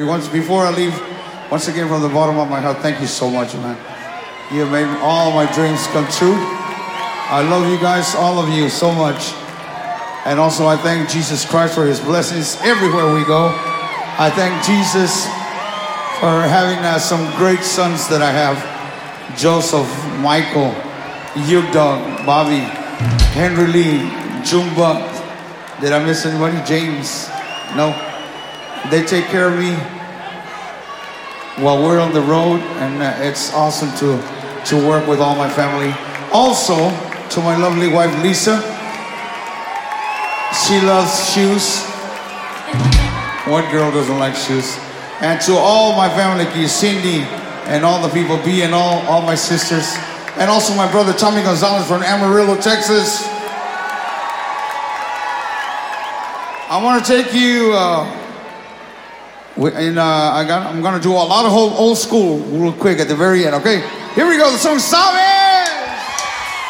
Once before I leave, once again from the bottom of my heart, thank you so much, man. You have made all my dreams come true. I love you guys, all of you, so much. And also, I thank Jesus Christ for his blessings everywhere we go. I thank Jesus for having uh, some great sons that I have Joseph, Michael, Yugdog, Bobby, Henry Lee, Jumba. Did I miss anybody? James? No. They take care of me while we're on the road, and uh, it's awesome to, to work with all my family. Also, to my lovely wife Lisa, she loves shoes. What girl doesn't like shoes? And to all my family, Cindy, and all the people, B, and all, all my sisters, and also my brother Tommy Gonzalez from Amarillo, Texas. I want to take you. Uh, and uh, I got, I'm gonna do a lot of old, old school real quick at the very end. Okay, here we go. The song "Sabe."